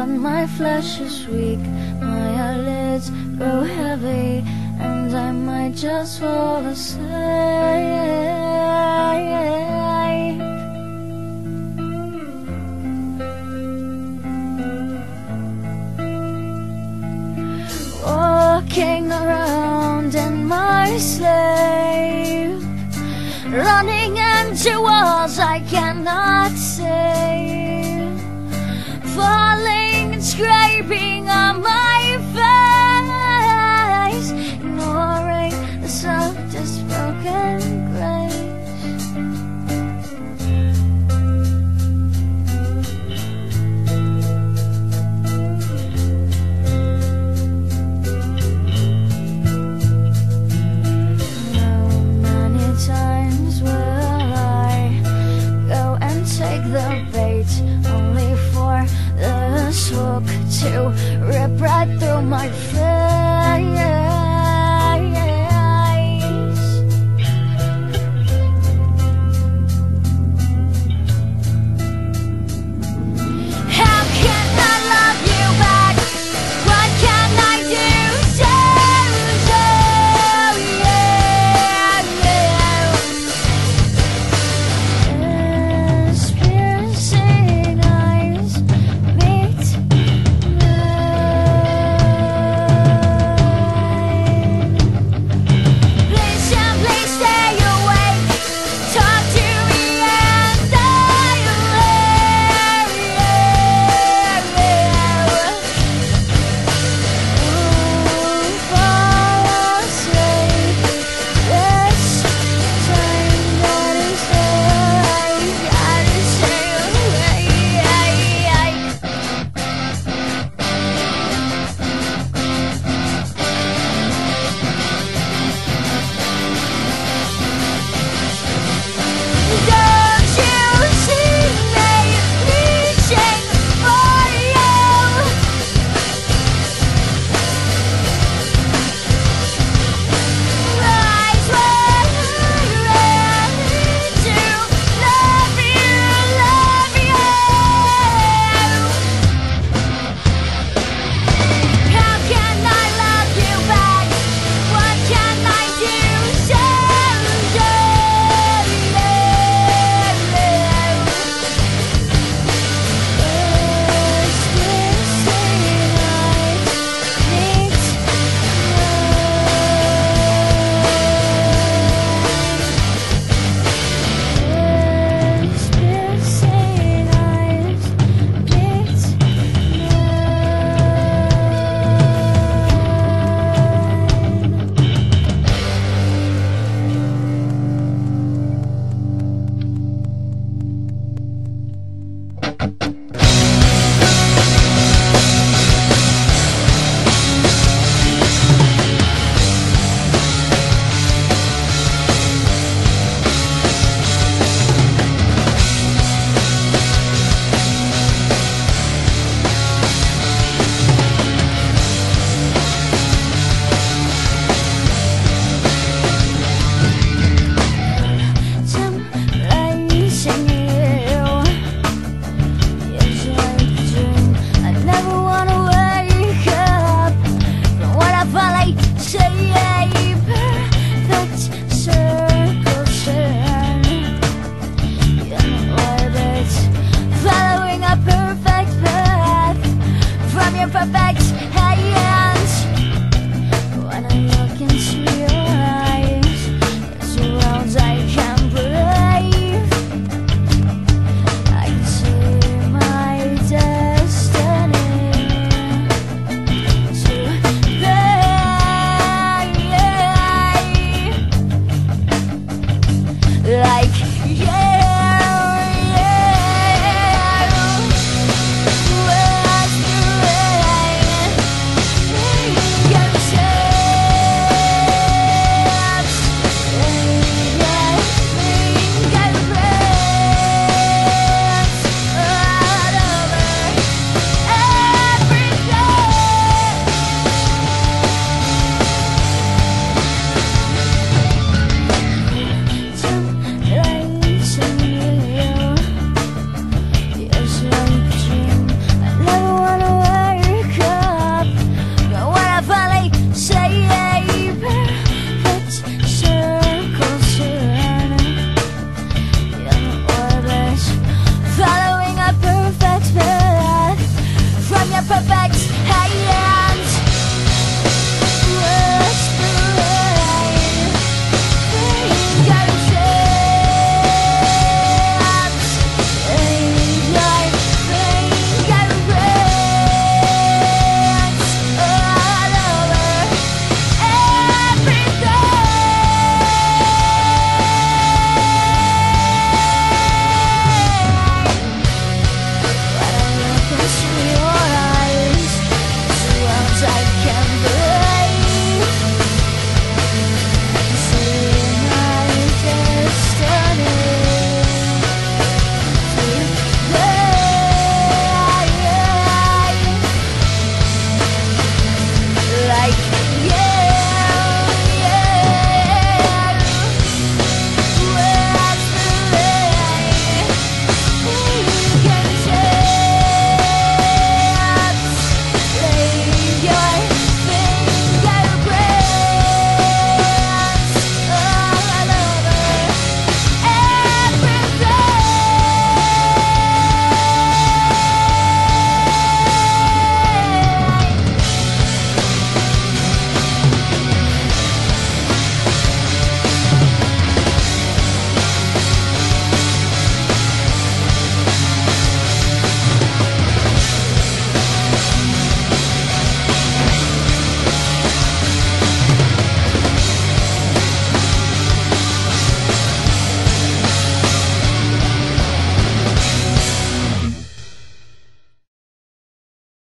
but my flesh is weak. My eyelids grow heavy, and I might just fall asleep. Walking around in my sleep, running into walls I cannot see, hook to rip right through my face?